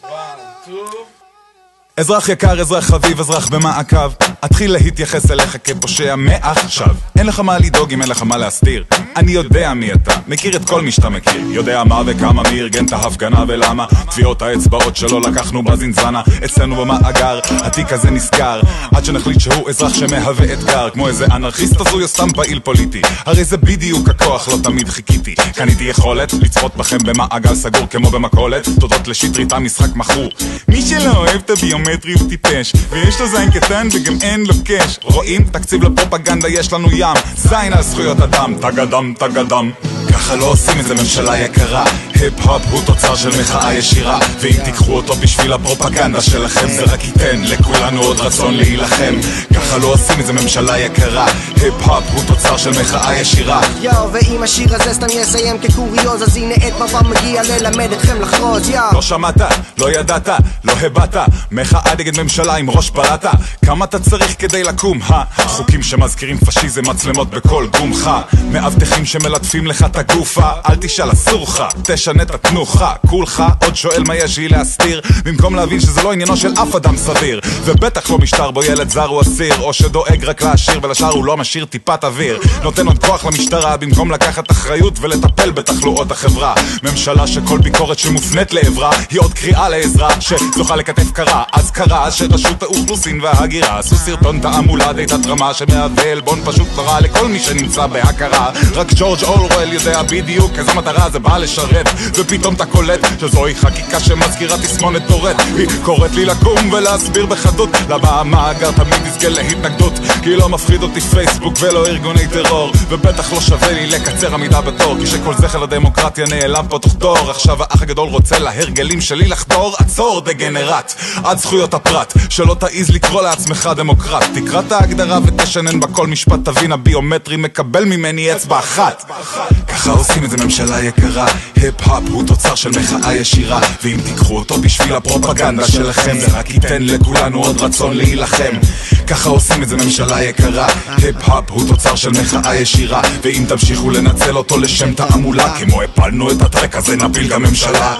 One, two. אזרח יקר, אזרח חביב, אזרח במעקב. אתחיל להתייחס אליך כפושע מעכשיו. אין לך מה לדאוג אם אין לך מה להסתיר. אני יודע מי אתה, מכיר את כל מי שאתה מכיר. יודע מה וכמה מי ארגן את ההפגנה ולמה. טביעות האצבעות שלו לקחנו בזינזנה. אצלנו במאגר, התיק הזה נסגר. עד שנחליט שהוא אזרח שמהווה אתגר. כמו איזה אנרכיסט הזוי או סתם פעיל פוליטי. הרי זה בדיוק הכוח, לא תמיד חיכיתי. קניתי יכולת לצפות בכם במעגל סגור כמו במכולת. תודות לשטרית המשחק מכור. מי שלא אוהב את הביומטרי הוא טיפש. ויש לו זין קטן וגם אין לו cash. רואים? תקציב לפרופגנדה יש לנו ים. זין על זכויות אדם, goddamn goddamn ככה לא עושים את זה ממשלה יקרה. היפ-הופ הוא תוצר של מחאה ישירה ואם תיקחו אותו בשביל הפרופגנדה שלכם זה רק ייתן לכולנו עוד רצון להילחם. ככה לא עושים את זה ממשלה יקרה. היפ-הופ הוא תוצר של מחאה ישירה. יואו, ואם השיר הזה סתם יסיים כקוריוז אז הנה עת מבא מגיע ללמד אתכם לחרוז יואו לא שמעת, לא ידעת, לא הבעת. מחאה נגד ממשלה עם ראש בלעת כמה אתה צריך כדי לקום, חוקים שמזכירים פשיזם, מצלמות בכל גומך מאבטחים שמלטפים לך את הגופה אל תשאל, אסור לך, תשנה את התנוחה. כולך עוד שואל מה יש לי להסתיר במקום להבין שזה לא עניינו של אף אדם סביר. ובטח לא משטר בו ילד זר הוא אסיר או שדואג רק לעשיר ולשאר הוא לא משאיר טיפת אוויר. נותן עוד כוח למשטרה במקום לקחת אחריות ולטפל בתחלואות החברה. ממשלה שכל ביקורת שמופנית לעברה היא עוד קריאה לעזרה שזוכה לכתף קרה. אז קרה שרשות האוכלוסין וההגירה עשו סרטון תעמולה די תת-רמה שמהווה עלבון פשוט נורא לכל מי שנמצא בהכרה. רק ג'ורג' אורוול יודע בדיוק איזו מטרה זה בא לשרת ופתאום אתה קולט שזוהי חקיקה שמזכירה תסמונת טורט היא קוראת לי לקום ולהסביר בחדות למה המאגר תמיד יזכה להתנגדות כי לא מפחיד אותי פייסבוק ולא ארגוני טרור ובטח לא שווה לי לקצר עמידה בתור כי שכל זכר לדמוקרטיה נעלם פה תוך דור. עכשיו האח הגדול רוצה להרגלים שלי לחדור. עצור דגנרט עד זכויות הפרט שלא תעיז לקרוא לעצמך דמוקרט. תקרא את ההגדרה ותשנן בה כל משפט תבין הביומטרי מקבל ממני אצבע אחת. ככה עושים את זה ממשלה יקרה. היפ-הופ הוא תוצר של מחאה ישירה ואם תיקחו אותו בשביל הפרופגנדה שלכם זה רק ייתן לכולנו עוד רצון להילחם. ככה עושים את זה ממשלה יקרה היפ-הופ הוא תוצר של מחאה ישירה ואם תמשיכו לנצל אותו לשם תעמולה כמו הפלנו את ה track הזה נפיל גם ממשלה